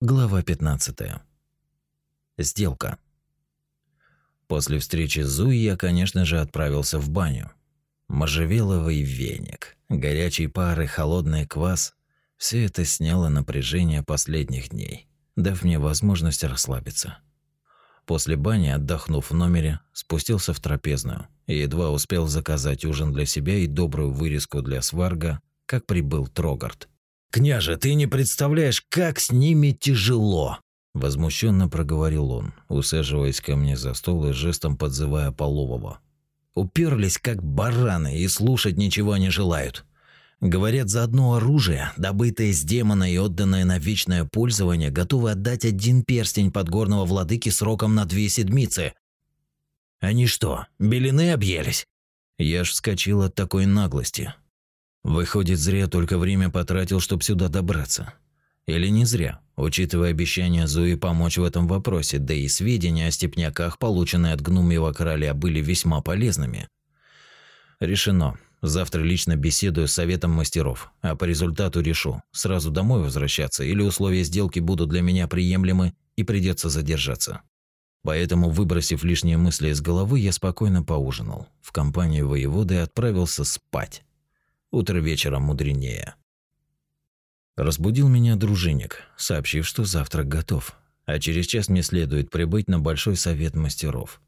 Глава 15. Сделка. После встречи с Зуи я, конечно же, отправился в баню. Можжевеловый веник, горячий пар и холодный квас – все это сняло напряжение последних дней, дав мне возможность расслабиться. После бани, отдохнув в номере, спустился в трапезную и едва успел заказать ужин для себя и добрую вырезку для сварга, как прибыл Трогард – «Княже, ты не представляешь, как с ними тяжело!» Возмущенно проговорил он, усаживаясь ко мне за стол и жестом подзывая Полового. «Уперлись, как бараны, и слушать ничего не желают. Говорят, за одно оружие, добытое с демона и отданное на вечное пользование, готовы отдать один перстень подгорного владыки сроком на две седмицы. Они что, белины объелись?» Я ж вскочил от такой наглости, Выходит, зря только время потратил, чтобы сюда добраться. Или не зря, учитывая обещание Зуи помочь в этом вопросе, да и сведения о степняках, полученные от гнумьего короля, были весьма полезными. Решено. Завтра лично беседую с советом мастеров, а по результату решу, сразу домой возвращаться или условия сделки будут для меня приемлемы и придется задержаться. Поэтому, выбросив лишние мысли из головы, я спокойно поужинал. В компании воеводы отправился спать. Утро вечером мудренее. Разбудил меня дружинник, сообщив, что завтрак готов, а через час мне следует прибыть на большой совет мастеров.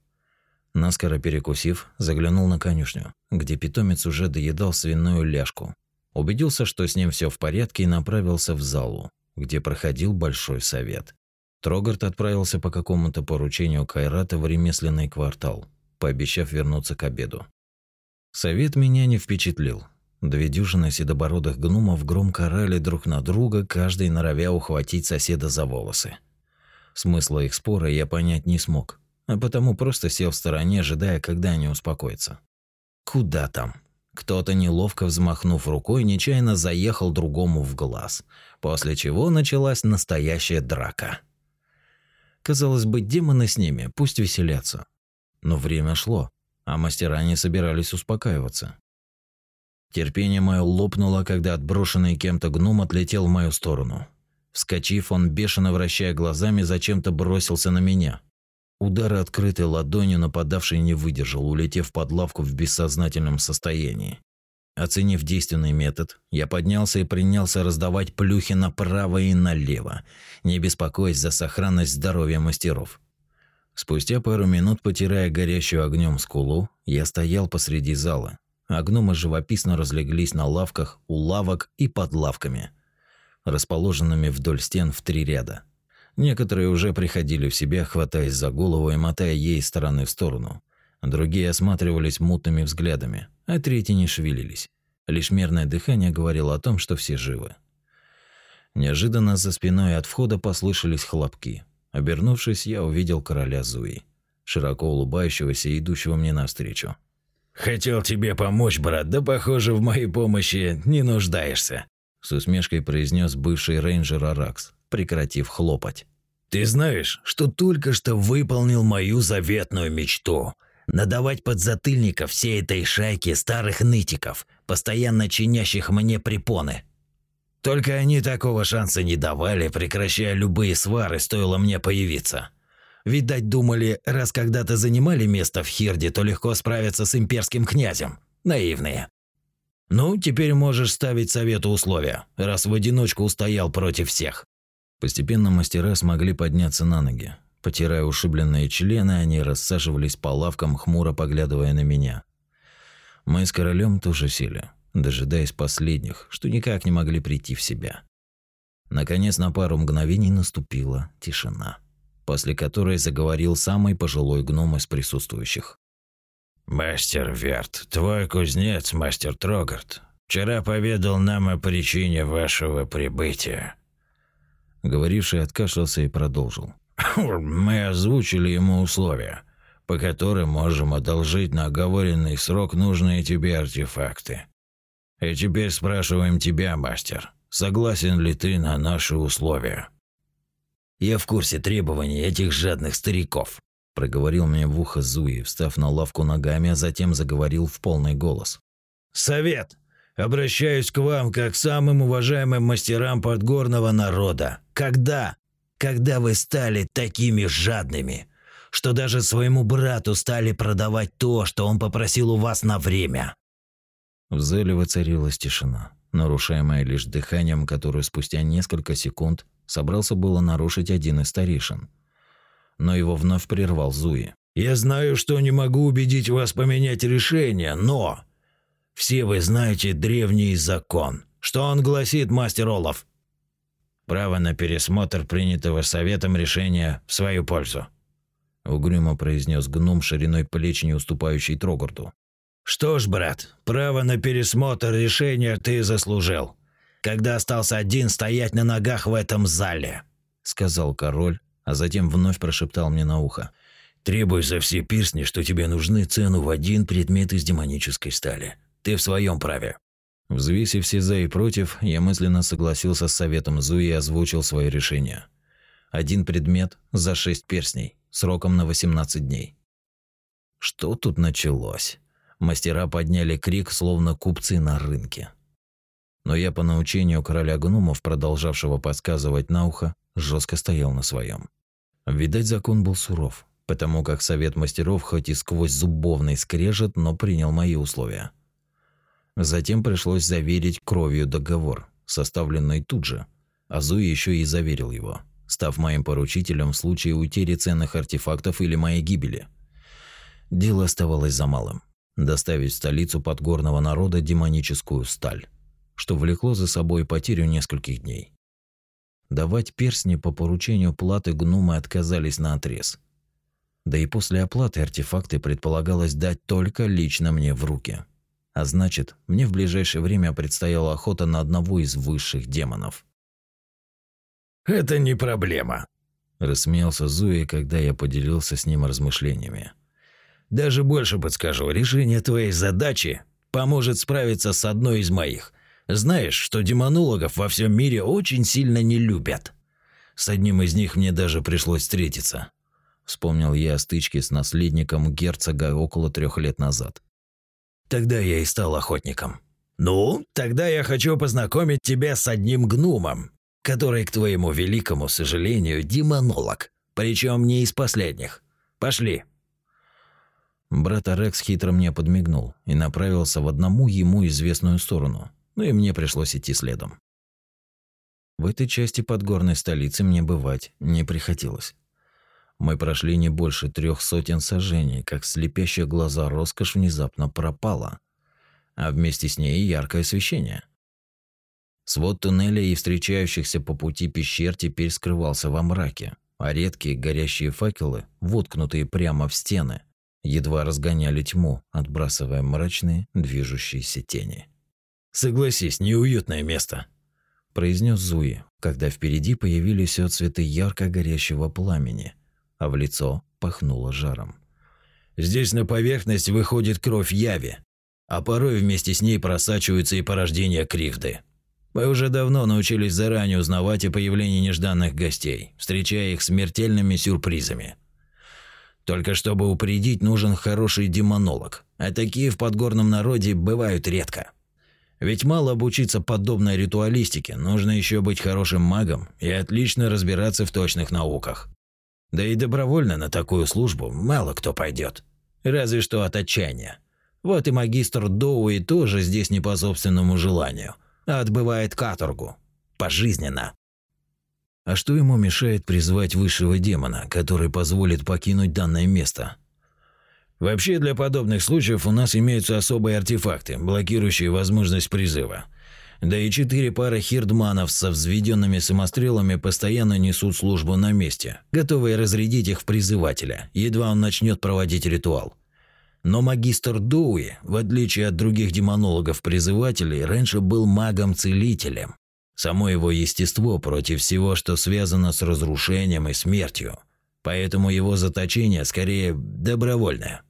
Наскоро перекусив, заглянул на конюшню, где питомец уже доедал свиную ляжку. Убедился, что с ним все в порядке и направился в залу, где проходил большой совет. Трогард отправился по какому-то поручению Кайрата в ремесленный квартал, пообещав вернуться к обеду. Совет меня не впечатлил, Две дюжины седобородых гномов громко орали друг на друга, каждый норовя ухватить соседа за волосы. Смысла их спора я понять не смог, а потому просто сел в стороне, ожидая, когда они успокоятся. Куда там? Кто-то, неловко взмахнув рукой, нечаянно заехал другому в глаз, после чего началась настоящая драка. Казалось бы, демоны с ними, пусть веселятся. Но время шло, а мастера не собирались успокаиваться. Терпение мое лопнуло, когда отброшенный кем-то гном отлетел в мою сторону. Вскочив, он, бешено вращая глазами, зачем-то бросился на меня. Удары открытой ладонью нападавший не выдержал, улетев под лавку в бессознательном состоянии. Оценив действенный метод, я поднялся и принялся раздавать плюхи направо и налево, не беспокоясь за сохранность здоровья мастеров. Спустя пару минут, потирая горящую огнем скулу, я стоял посреди зала, а гномы живописно разлеглись на лавках, у лавок и под лавками, расположенными вдоль стен в три ряда. Некоторые уже приходили в себя, хватаясь за голову и мотая ей стороны в сторону. Другие осматривались мутными взглядами, а третьи не шевелились. Лишь мерное дыхание говорило о том, что все живы. Неожиданно за спиной от входа послышались хлопки. Обернувшись, я увидел короля Зуи, широко улыбающегося и идущего мне навстречу. «Хотел тебе помочь, брат, да, похоже, в моей помощи не нуждаешься», с усмешкой произнес бывший рейнджер Аракс, прекратив хлопать. «Ты знаешь, что только что выполнил мою заветную мечту – надавать подзатыльников всей этой шайке старых нытиков, постоянно чинящих мне препоны. Только они такого шанса не давали, прекращая любые свары, стоило мне появиться». Видать, думали, раз когда-то занимали место в Хирде, то легко справиться с имперским князем. Наивные. Ну, теперь можешь ставить совету условия, раз в одиночку устоял против всех. Постепенно мастера смогли подняться на ноги. Потирая ушибленные члены, они рассаживались по лавкам, хмуро поглядывая на меня. Мы с королем тоже сели, дожидаясь последних, что никак не могли прийти в себя. Наконец, на пару мгновений наступила тишина после которой заговорил самый пожилой гном из присутствующих. «Мастер Верт, твой кузнец, мастер Трогард, вчера поведал нам о причине вашего прибытия». Говоривший откашлялся и продолжил. «Мы озвучили ему условия, по которым можем одолжить на оговоренный срок нужные тебе артефакты. И теперь спрашиваем тебя, мастер, согласен ли ты на наши условия?» Я в курсе требований этих жадных стариков», – проговорил мне в ухо Зуи, встав на лавку ногами, а затем заговорил в полный голос. «Совет! Обращаюсь к вам как к самым уважаемым мастерам подгорного народа. Когда? Когда вы стали такими жадными, что даже своему брату стали продавать то, что он попросил у вас на время?» В зале воцарилась тишина, нарушаемая лишь дыханием, которое спустя несколько секунд собрался было нарушить один из старейшин. Но его вновь прервал Зуи. «Я знаю, что не могу убедить вас поменять решение, но... Все вы знаете древний закон. Что он гласит, мастер Олаф?» «Право на пересмотр принятого советом решения в свою пользу», угрюмо произнес гном шириной плеч, не уступающий Трогорду. «Что ж, брат, право на пересмотр решения ты заслужил, когда остался один стоять на ногах в этом зале», сказал король, а затем вновь прошептал мне на ухо. «Требуй за все пирсни, что тебе нужны цену в один предмет из демонической стали. Ты в своем праве». Взвесив все за и против, я мысленно согласился с советом Зуи и озвучил свое решение. Один предмет за шесть перстней, сроком на 18 дней. Что тут началось? Мастера подняли крик, словно купцы на рынке. Но я по научению короля гномов, продолжавшего подсказывать на ухо, жестко стоял на своем. Видать, закон был суров, потому как совет мастеров хоть и сквозь зубовный скрежет, но принял мои условия. Затем пришлось заверить кровью договор, составленный тут же. Азуи еще и заверил его, став моим поручителем в случае утери ценных артефактов или моей гибели. Дело оставалось за малым – доставить в столицу подгорного народа демоническую сталь, что влекло за собой потерю нескольких дней. Давать перстни по поручению платы гномы отказались на отрез. Да и после оплаты артефакты предполагалось дать только лично мне в руки. А значит, мне в ближайшее время предстояла охота на одного из высших демонов. «Это не проблема», – рассмеялся Зуи, когда я поделился с ним размышлениями. «Даже больше подскажу, решение твоей задачи поможет справиться с одной из моих. Знаешь, что демонологов во всем мире очень сильно не любят. С одним из них мне даже пришлось встретиться». Вспомнил я о стычке с наследником герцога около трех лет назад. Тогда я и стал охотником. Ну, тогда я хочу познакомить тебя с одним гномом, который, к твоему великому сожалению, демонолог, причем не из последних. Пошли. Брат Арекс хитро мне подмигнул и направился в одному ему известную сторону, но и мне пришлось идти следом. В этой части подгорной столицы мне бывать не приходилось. Мы прошли не больше трех сотен сажений, как слепящая глаза роскошь внезапно пропала, а вместе с ней яркое освещение. Свод туннеля и встречающихся по пути пещер теперь скрывался во мраке, а редкие горящие факелы, воткнутые прямо в стены, едва разгоняли тьму, отбрасывая мрачные движущиеся тени. «Согласись, неуютное место», – произнес Зуи, когда впереди появились отцветы ярко горящего пламени – а в лицо пахнуло жаром. «Здесь на поверхность выходит кровь яви, а порой вместе с ней просачиваются и порождения кривды. Мы уже давно научились заранее узнавать о появлении нежданных гостей, встречая их смертельными сюрпризами. Только чтобы упредить, нужен хороший демонолог, а такие в подгорном народе бывают редко. Ведь мало обучиться подобной ритуалистике, нужно еще быть хорошим магом и отлично разбираться в точных науках. Да и добровольно на такую службу мало кто пойдет. Разве что от отчаяния. Вот и магистр Доуи тоже здесь не по собственному желанию, а отбывает каторгу. Пожизненно. А что ему мешает призвать высшего демона, который позволит покинуть данное место? Вообще для подобных случаев у нас имеются особые артефакты, блокирующие возможность призыва – да и четыре пары хирдманов со взведенными самострелами постоянно несут службу на месте, готовые разрядить их в призывателя, едва он начнет проводить ритуал. Но магистр Доуи, в отличие от других демонологов-призывателей, раньше был магом-целителем. Само его естество против всего, что связано с разрушением и смертью. Поэтому его заточение скорее добровольное.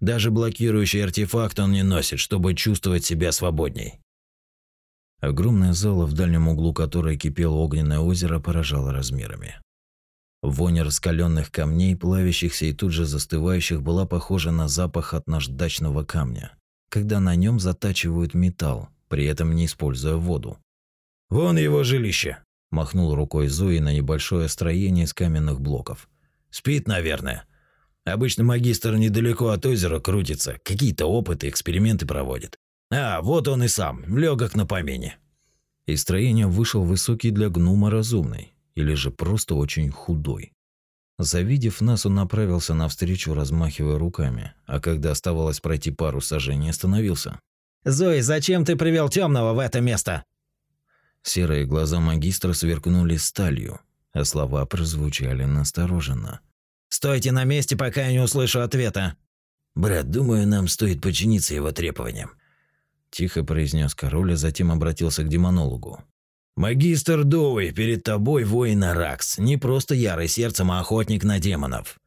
Даже блокирующий артефакт он не носит, чтобы чувствовать себя свободней. Огромная зала, в дальнем углу которой кипело огненное озеро, поражало размерами. Вонь раскаленных камней, плавящихся и тут же застывающих, была похожа на запах от наждачного камня, когда на нем затачивают металл, при этом не используя воду. «Вон его жилище!» Махнул рукой Зои на небольшое строение из каменных блоков. «Спит, наверное. Обычно магистр недалеко от озера крутится, какие-то опыты, эксперименты проводит. А, вот он и сам, легок на помине». Из строения вышел высокий для гнума разумный, или же просто очень худой. Завидев нас, он направился навстречу, размахивая руками, а когда оставалось пройти пару сажений, остановился. «Зои, зачем ты привел темного в это место?» Серые глаза магистра сверкнули сталью, а слова прозвучали настороженно. «Стойте на месте, пока я не услышу ответа!» «Брат, думаю, нам стоит подчиниться его требованиям», – тихо произнес король, а затем обратился к демонологу. «Магистр Доуи, перед тобой воин Аракс, не просто ярый сердцем, а охотник на демонов.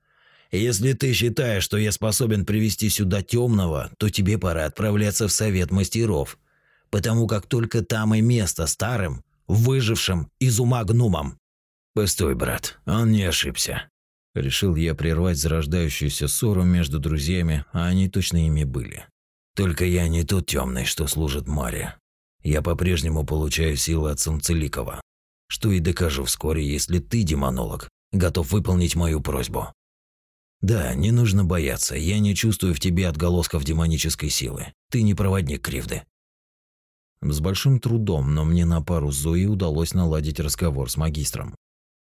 Если ты считаешь, что я способен привести сюда темного, то тебе пора отправляться в совет мастеров, потому как только там и место старым, выжившим из ума гнумам. Постой, брат, он не ошибся. Решил я прервать зарождающуюся ссору между друзьями, а они точно ими были. Только я не тот темный, что служит Маре. Я по-прежнему получаю силы от Солнцеликова. Что и докажу вскоре, если ты, демонолог, готов выполнить мою просьбу. Да, не нужно бояться, я не чувствую в тебе отголосков демонической силы. Ты не проводник кривды. С большим трудом, но мне на пару с Зоей удалось наладить разговор с магистром.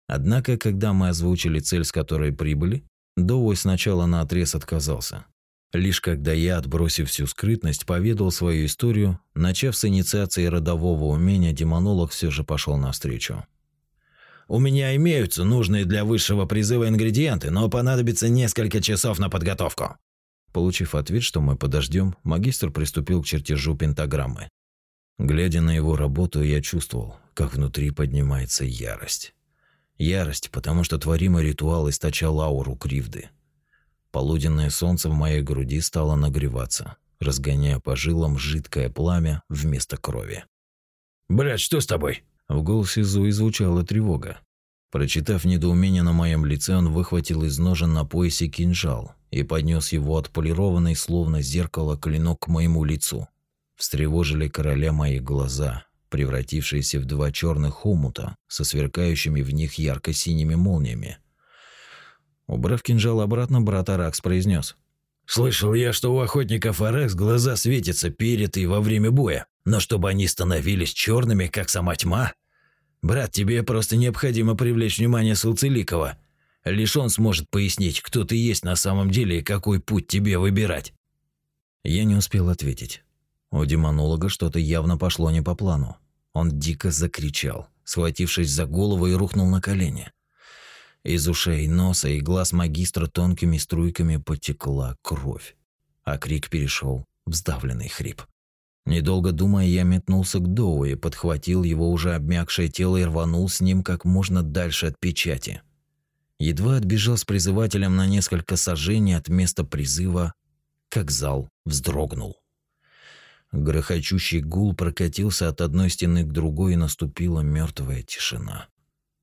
Однако, когда мы озвучили цель, с которой прибыли, Доуэй сначала на отрез отказался. Лишь когда я, отбросив всю скрытность, поведал свою историю, начав с инициации родового умения, демонолог все же пошел навстречу. У меня имеются нужные для высшего призыва ингредиенты, но понадобится несколько часов на подготовку. Получив ответ, что мы подождем, магистр приступил к чертежу пентаграммы. Глядя на его работу, я чувствовал, как внутри поднимается ярость. Ярость, потому что творимый ритуал источал ауру кривды. Полуденное солнце в моей груди стало нагреваться, разгоняя по жилам жидкое пламя вместо крови. «Брат, что с тобой?» В голосе Зои звучала тревога. Прочитав недоумение на моем лице, он выхватил из ножен на поясе кинжал и поднес его отполированный, словно зеркало, клинок к моему лицу. Встревожили короля мои глаза, превратившиеся в два черных хомута со сверкающими в них ярко-синими молниями. Убрав кинжал обратно, брат Аракс произнес: «Слышал я, что у охотников Аракс глаза светятся перед и во время боя. Но чтобы они становились черными, как сама тьма? Брат, тебе просто необходимо привлечь внимание Солцеликова. Лишь он сможет пояснить, кто ты есть на самом деле и какой путь тебе выбирать. Я не успел ответить. У демонолога что-то явно пошло не по плану. Он дико закричал, схватившись за голову и рухнул на колени. Из ушей, носа и глаз магистра тонкими струйками потекла кровь, а крик перешел в сдавленный хрип. Недолго думая, я метнулся к Доу и подхватил его уже обмякшее тело и рванул с ним как можно дальше от печати. Едва отбежал с призывателем на несколько сажений от места призыва, как зал вздрогнул. Грохочущий гул прокатился от одной стены к другой, и наступила мертвая тишина.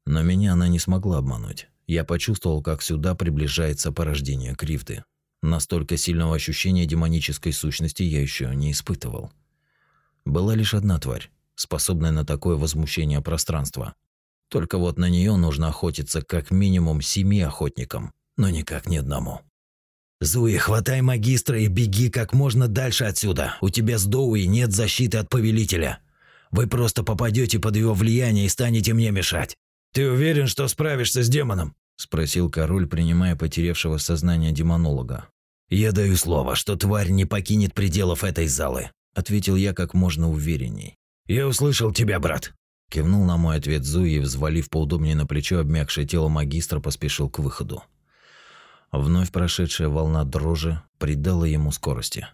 Но меня она не смогла обмануть. Я почувствовал, как сюда приближается порождение кривды. Настолько сильного ощущения демонической сущности я еще не испытывал. Была лишь одна тварь, способная на такое возмущение пространства. Только вот на нее нужно охотиться как минимум семи охотникам, но никак не одному. «Зуи, хватай магистра и беги как можно дальше отсюда. У тебя с Доуи нет защиты от повелителя. Вы просто попадете под его влияние и станете мне мешать. Ты уверен, что справишься с демоном?» – спросил король, принимая потерявшего сознание демонолога. «Я даю слово, что тварь не покинет пределов этой залы ответил я как можно уверенней. Я услышал тебя, брат. Кивнул на мой ответ Зуи и, взвалив поудобнее на плечо обмякшее тело магистра, поспешил к выходу. Вновь прошедшая волна дрожи придала ему скорости.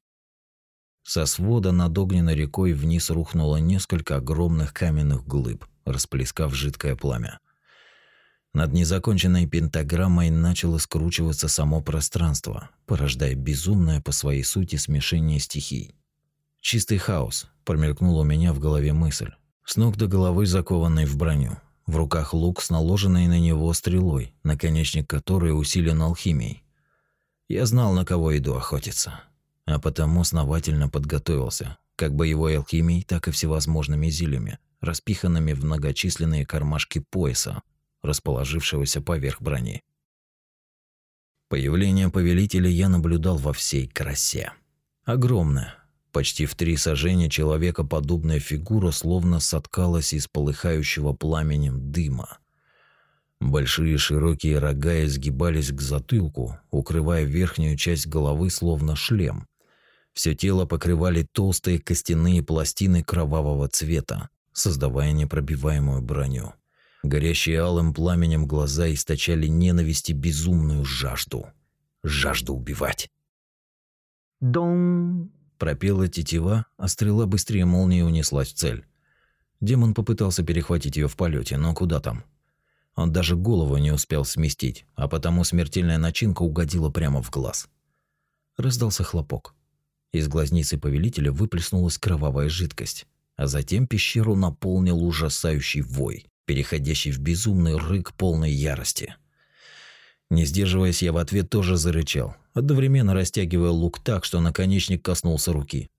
Со свода над огненной рекой вниз рухнуло несколько огромных каменных глыб, расплескав жидкое пламя. Над незаконченной пентаграммой начало скручиваться само пространство, порождая безумное по своей сути смешение стихий. Чистый хаос, промелькнула у меня в голове мысль. С ног до головы закованный в броню. В руках лук с наложенной на него стрелой, наконечник которой усилен алхимией. Я знал, на кого иду охотиться, а потому основательно подготовился, как боевой алхимией, так и всевозможными зельями, распиханными в многочисленные кармашки пояса, расположившегося поверх брони. Появление повелителя я наблюдал во всей красе. Огромная, почти в три сажения человекоподобная фигура словно соткалась из полыхающего пламенем дыма. Большие широкие рога изгибались к затылку, укрывая верхнюю часть головы словно шлем. Все тело покрывали толстые костяные пластины кровавого цвета, создавая непробиваемую броню. Горящие алым пламенем глаза источали ненависть и безумную жажду. Жажду убивать. «Дом!» – пропела тетива, а стрела быстрее молнии унеслась в цель. Демон попытался перехватить ее в полете, но куда там? Он даже голову не успел сместить, а потому смертельная начинка угодила прямо в глаз. Раздался хлопок. Из глазницы повелителя выплеснулась кровавая жидкость, а затем пещеру наполнил ужасающий вой, переходящий в безумный рык полной ярости. Не сдерживаясь, я в ответ тоже зарычал, одновременно растягивая лук так, что наконечник коснулся руки.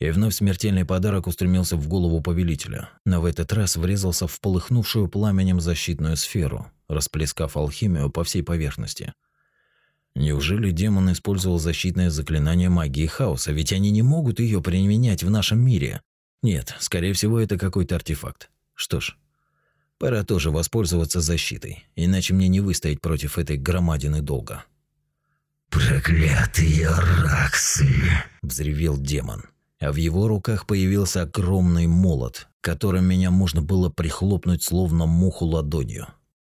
И вновь смертельный подарок устремился в голову повелителя, но в этот раз врезался в полыхнувшую пламенем защитную сферу, расплескав алхимию по всей поверхности – Неужели демон использовал защитное заклинание магии хаоса, ведь они не могут ее применять в нашем мире? Нет, скорее всего, это какой-то артефакт. Что ж, пора тоже воспользоваться защитой, иначе мне не выстоять против этой громадины долго. «Проклятые раксы!» – взревел демон. А в его руках появился огромный молот, которым меня можно было прихлопнуть словно муху ладонью.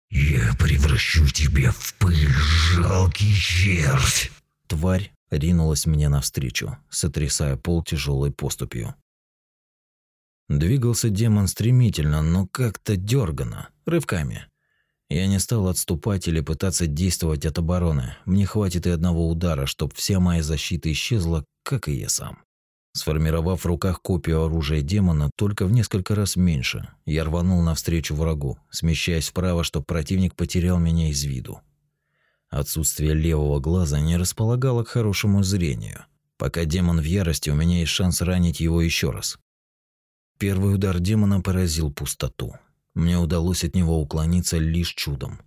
«Я превращу тебя в пыль, жалкий червь!» Тварь ринулась мне навстречу, сотрясая пол тяжелой поступью. Двигался демон стремительно, но как-то дёрганно, рывками. Я не стал отступать или пытаться действовать от обороны. Мне хватит и одного удара, чтоб вся моя защита исчезла, как и я сам. Сформировав в руках копию оружия демона только в несколько раз меньше, я рванул навстречу врагу, смещаясь вправо, чтобы противник потерял меня из виду. Отсутствие левого глаза не располагало к хорошему зрению. Пока демон в ярости, у меня есть шанс ранить его еще раз. Первый удар демона поразил пустоту. Мне удалось от него уклониться лишь чудом.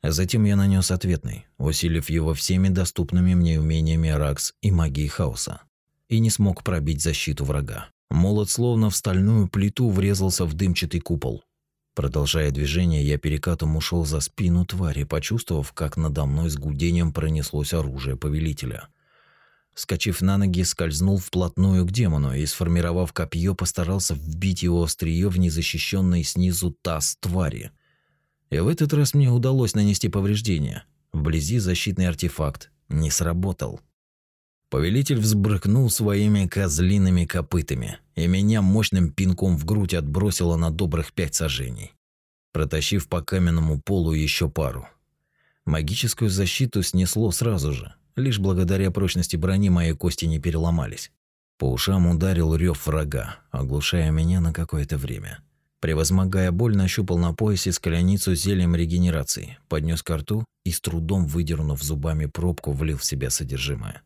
А затем я нанес ответный, усилив его всеми доступными мне умениями Ракс и магии хаоса и не смог пробить защиту врага. Молот словно в стальную плиту врезался в дымчатый купол. Продолжая движение, я перекатом ушел за спину твари, почувствовав, как надо мной с гудением пронеслось оружие повелителя. Скочив на ноги, скользнул вплотную к демону и, сформировав копье, постарался вбить его острие в незащищенный снизу таз твари. И в этот раз мне удалось нанести повреждения. Вблизи защитный артефакт не сработал. Повелитель взбрыкнул своими козлиными копытами, и меня мощным пинком в грудь отбросило на добрых пять сажений, протащив по каменному полу еще пару. Магическую защиту снесло сразу же, лишь благодаря прочности брони мои кости не переломались. По ушам ударил рев врага, оглушая меня на какое-то время. Превозмогая боль, нащупал на поясе скляницу зельем регенерации, поднес ко рту и с трудом выдернув зубами пробку, влил в себя содержимое.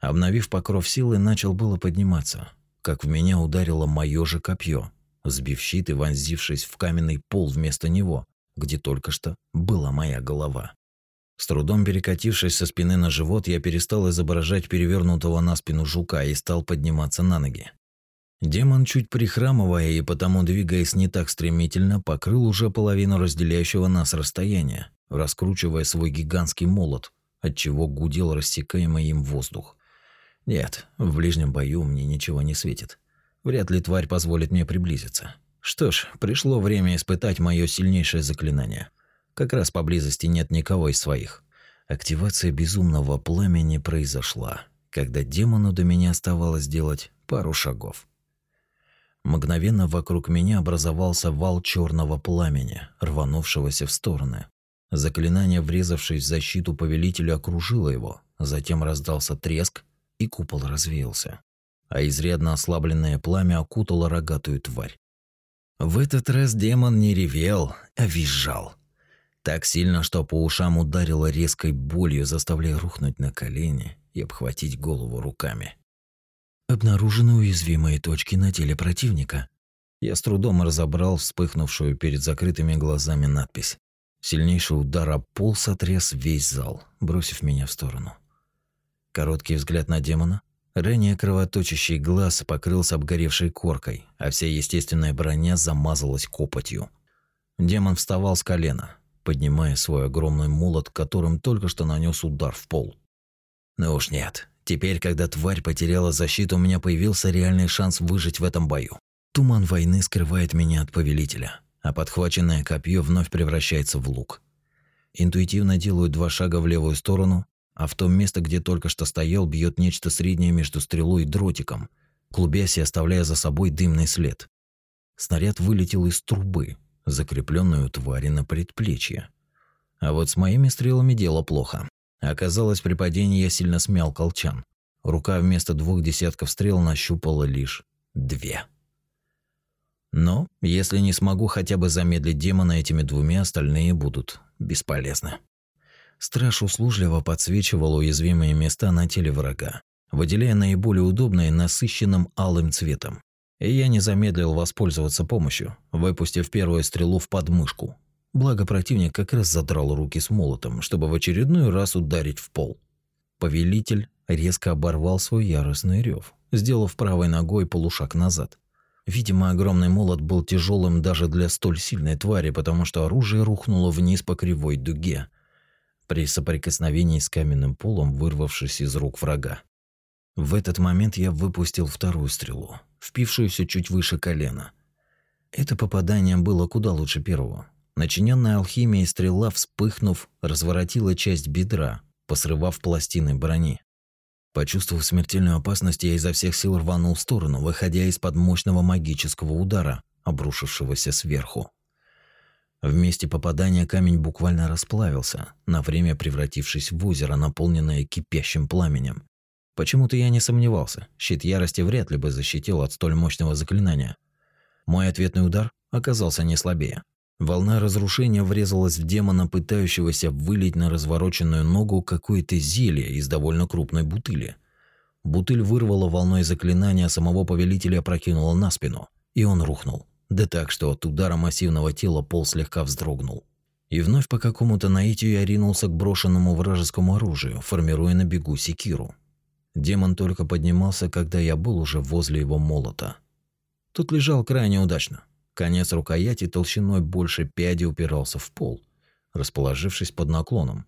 Обновив покров силы, начал было подниматься, как в меня ударило моё же копье, сбив щит и вонзившись в каменный пол вместо него, где только что была моя голова. С трудом перекатившись со спины на живот, я перестал изображать перевернутого на спину жука и стал подниматься на ноги. Демон, чуть прихрамывая и потому двигаясь не так стремительно, покрыл уже половину разделяющего нас расстояния, раскручивая свой гигантский молот, отчего гудел рассекаемый им воздух. Нет, в ближнем бою мне ничего не светит. Вряд ли тварь позволит мне приблизиться. Что ж, пришло время испытать мое сильнейшее заклинание. Как раз поблизости нет никого из своих. Активация безумного пламени произошла, когда демону до меня оставалось сделать пару шагов. Мгновенно вокруг меня образовался вал черного пламени, рванувшегося в стороны. Заклинание, врезавшись в защиту повелителя, окружило его. Затем раздался треск, и купол развеялся, а изрядно ослабленное пламя окутало рогатую тварь. В этот раз демон не ревел, а визжал. Так сильно, что по ушам ударило резкой болью, заставляя рухнуть на колени и обхватить голову руками. Обнаружены уязвимые точки на теле противника. Я с трудом разобрал вспыхнувшую перед закрытыми глазами надпись. Сильнейший удар об пол сотряс весь зал, бросив меня в сторону. Короткий взгляд на демона. Ранее кровоточащий глаз покрылся обгоревшей коркой, а вся естественная броня замазалась копотью. Демон вставал с колена, поднимая свой огромный молот, которым только что нанес удар в пол. Ну уж нет. Теперь, когда тварь потеряла защиту, у меня появился реальный шанс выжить в этом бою. Туман войны скрывает меня от повелителя, а подхваченное копье вновь превращается в лук. Интуитивно делаю два шага в левую сторону, а в том место, где только что стоял, бьет нечто среднее между стрелой и дротиком, клубясь и оставляя за собой дымный след. Снаряд вылетел из трубы, закрепленной у твари на предплечье. А вот с моими стрелами дело плохо. Оказалось, при падении я сильно смял колчан. Рука вместо двух десятков стрел нащупала лишь две. Но если не смогу хотя бы замедлить демона этими двумя, остальные будут бесполезны. Страж услужливо подсвечивал уязвимые места на теле врага, выделяя наиболее удобные насыщенным алым цветом. И я не замедлил воспользоваться помощью, выпустив первую стрелу в подмышку. Благо противник как раз задрал руки с молотом, чтобы в очередной раз ударить в пол. Повелитель резко оборвал свой яростный рев, сделав правой ногой полушаг назад. Видимо, огромный молот был тяжелым даже для столь сильной твари, потому что оружие рухнуло вниз по кривой дуге, при соприкосновении с каменным полом, вырвавшись из рук врага. В этот момент я выпустил вторую стрелу, впившуюся чуть выше колена. Это попадание было куда лучше первого. Начиненная алхимией стрела, вспыхнув, разворотила часть бедра, посрывав пластины брони. Почувствовав смертельную опасность, я изо всех сил рванул в сторону, выходя из-под мощного магического удара, обрушившегося сверху. В месте попадания камень буквально расплавился, на время превратившись в озеро, наполненное кипящим пламенем. Почему-то я не сомневался, щит ярости вряд ли бы защитил от столь мощного заклинания. Мой ответный удар оказался не слабее. Волна разрушения врезалась в демона, пытающегося вылить на развороченную ногу какое-то зелье из довольно крупной бутыли. Бутыль вырвала волной заклинания, самого повелителя опрокинула на спину, и он рухнул. Да так, что от удара массивного тела пол слегка вздрогнул. И вновь по какому-то наитию я ринулся к брошенному вражескому оружию, формируя на бегу секиру. Демон только поднимался, когда я был уже возле его молота. Тут лежал крайне удачно. Конец рукояти толщиной больше пяди упирался в пол, расположившись под наклоном.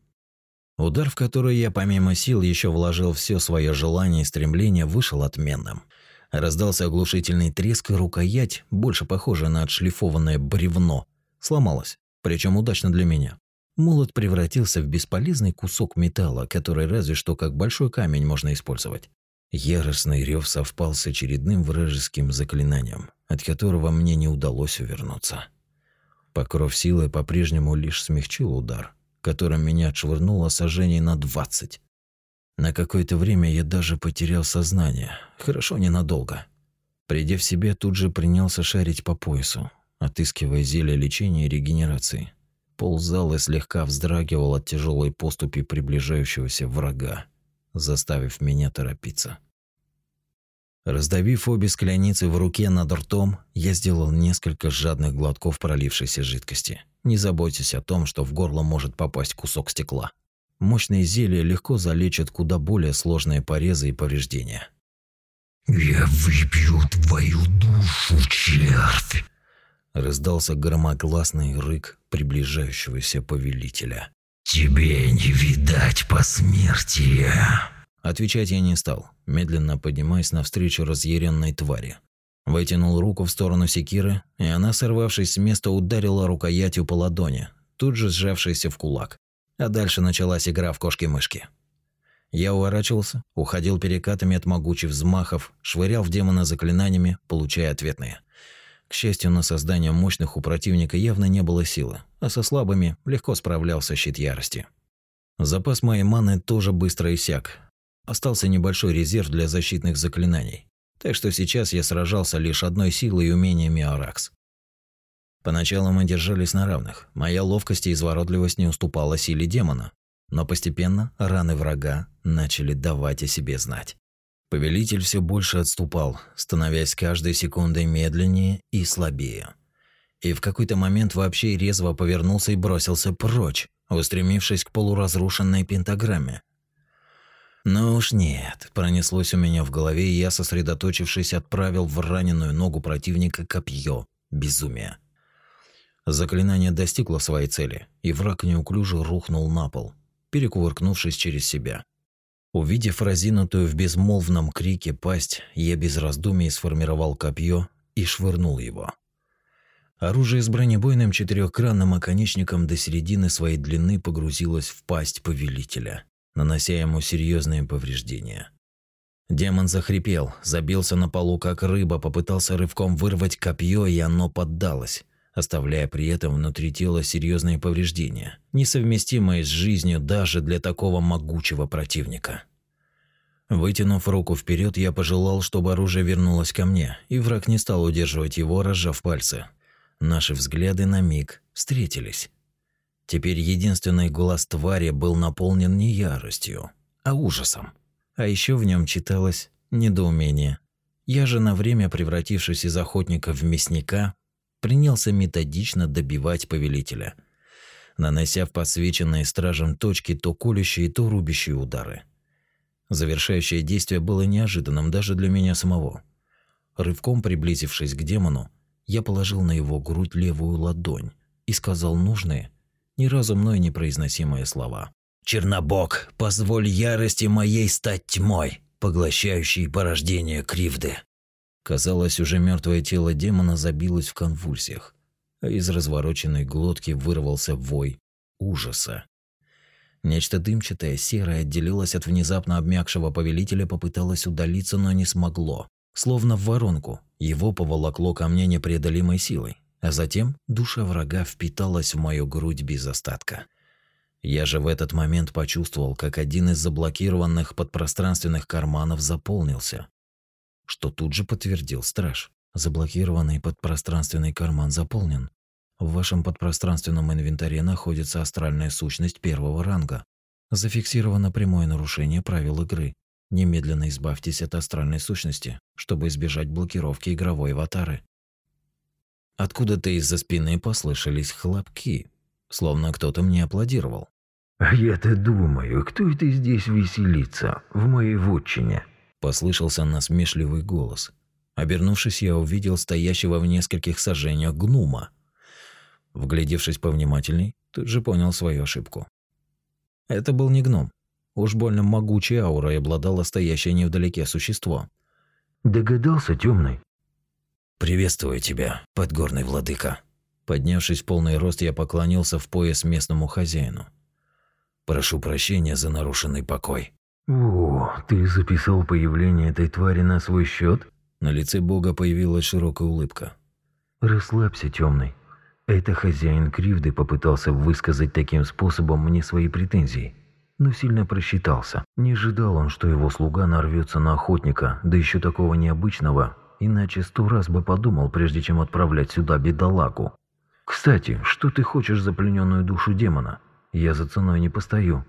Удар, в который я помимо сил еще вложил все свое желание и стремление, вышел отменным – Раздался оглушительный треск, и рукоять, больше похожая на отшлифованное бревно, сломалась, причем удачно для меня. Молот превратился в бесполезный кусок металла, который разве что как большой камень можно использовать. Яростный рев совпал с очередным вражеским заклинанием, от которого мне не удалось увернуться. Покров силы по-прежнему лишь смягчил удар, которым меня отшвырнуло сожжение на двадцать. На какое-то время я даже потерял сознание. Хорошо ненадолго. Придя в себе, тут же принялся шарить по поясу, отыскивая зелье лечения и регенерации. Пол зала слегка вздрагивал от тяжелой поступи приближающегося врага, заставив меня торопиться. Раздавив обе скляницы в руке над ртом, я сделал несколько жадных глотков пролившейся жидкости. Не заботьтесь о том, что в горло может попасть кусок стекла. Мощные зелья легко залечат куда более сложные порезы и повреждения. «Я выпью твою душу, червь!» Раздался громогласный рык приближающегося повелителя. «Тебе не видать посмертия!» Отвечать я не стал, медленно поднимаясь навстречу разъяренной твари. Вытянул руку в сторону секиры, и она, сорвавшись с места, ударила рукоятью по ладони, тут же сжавшейся в кулак. А дальше началась игра в кошки-мышки. Я уворачивался, уходил перекатами от могучих взмахов, швырял в демона заклинаниями, получая ответные. К счастью, на создание мощных у противника явно не было силы, а со слабыми легко справлялся щит ярости. Запас моей маны тоже быстро иссяк. Остался небольшой резерв для защитных заклинаний. Так что сейчас я сражался лишь одной силой и умениями Аракс. Поначалу мы держались на равных. Моя ловкость и изворотливость не уступала силе демона. Но постепенно раны врага начали давать о себе знать. Повелитель все больше отступал, становясь каждой секундой медленнее и слабее. И в какой-то момент вообще резво повернулся и бросился прочь, устремившись к полуразрушенной пентаграмме. Но уж нет, пронеслось у меня в голове, и я, сосредоточившись, отправил в раненую ногу противника копье безумия. Заклинание достигло своей цели, и враг неуклюже рухнул на пол, перекувыркнувшись через себя. Увидев разинутую в безмолвном крике пасть, я без раздумий сформировал копье и швырнул его. Оружие с бронебойным четырехкранным оконечником до середины своей длины погрузилось в пасть повелителя, нанося ему серьезные повреждения. Демон захрипел, забился на полу как рыба, попытался рывком вырвать копье, и оно поддалось оставляя при этом внутри тела серьезные повреждения, несовместимые с жизнью даже для такого могучего противника. Вытянув руку вперед, я пожелал, чтобы оружие вернулось ко мне, и враг не стал удерживать его, разжав пальцы. Наши взгляды на миг встретились. Теперь единственный глаз твари был наполнен не яростью, а ужасом. А еще в нем читалось недоумение. Я же на время, превратившись из охотника в мясника, принялся методично добивать повелителя, нанося в подсвеченные стражем точки то колющие, то рубящие удары. Завершающее действие было неожиданным даже для меня самого. Рывком приблизившись к демону, я положил на его грудь левую ладонь и сказал нужные, ни разу мной не произносимые слова. «Чернобог, позволь ярости моей стать тьмой, поглощающей порождение кривды». Казалось, уже мертвое тело демона забилось в конвульсиях, а из развороченной глотки вырвался вой ужаса. Нечто дымчатое, серое отделилось от внезапно обмякшего повелителя, попыталось удалиться, но не смогло. Словно в воронку, его поволокло ко мне непреодолимой силой, а затем душа врага впиталась в мою грудь без остатка. Я же в этот момент почувствовал, как один из заблокированных подпространственных карманов заполнился, что тут же подтвердил страж. Заблокированный подпространственный карман заполнен. В вашем подпространственном инвентаре находится астральная сущность первого ранга. Зафиксировано прямое нарушение правил игры. Немедленно избавьтесь от астральной сущности, чтобы избежать блокировки игровой аватары. Откуда-то из-за спины послышались хлопки, словно кто-то мне аплодировал. «А я-то думаю, кто это здесь веселится в моей вотчине?» Послышался насмешливый голос. Обернувшись, я увидел стоящего в нескольких сажениях гнума. Вглядевшись повнимательней, тут же понял свою ошибку. Это был не гном. Уж больно могучей аурой обладало стоящее невдалеке существо. «Догадался, темный. «Приветствую тебя, подгорный владыка». Поднявшись в полный рост, я поклонился в пояс местному хозяину. «Прошу прощения за нарушенный покой». «О, ты записал появление этой твари на свой счет? На лице бога появилась широкая улыбка. «Расслабься, темный. Это хозяин кривды попытался высказать таким способом мне свои претензии, но сильно просчитался. Не ожидал он, что его слуга нарвется на охотника, да еще такого необычного, иначе сто раз бы подумал, прежде чем отправлять сюда бедолагу. Кстати, что ты хочешь за плененную душу демона? Я за ценой не постою.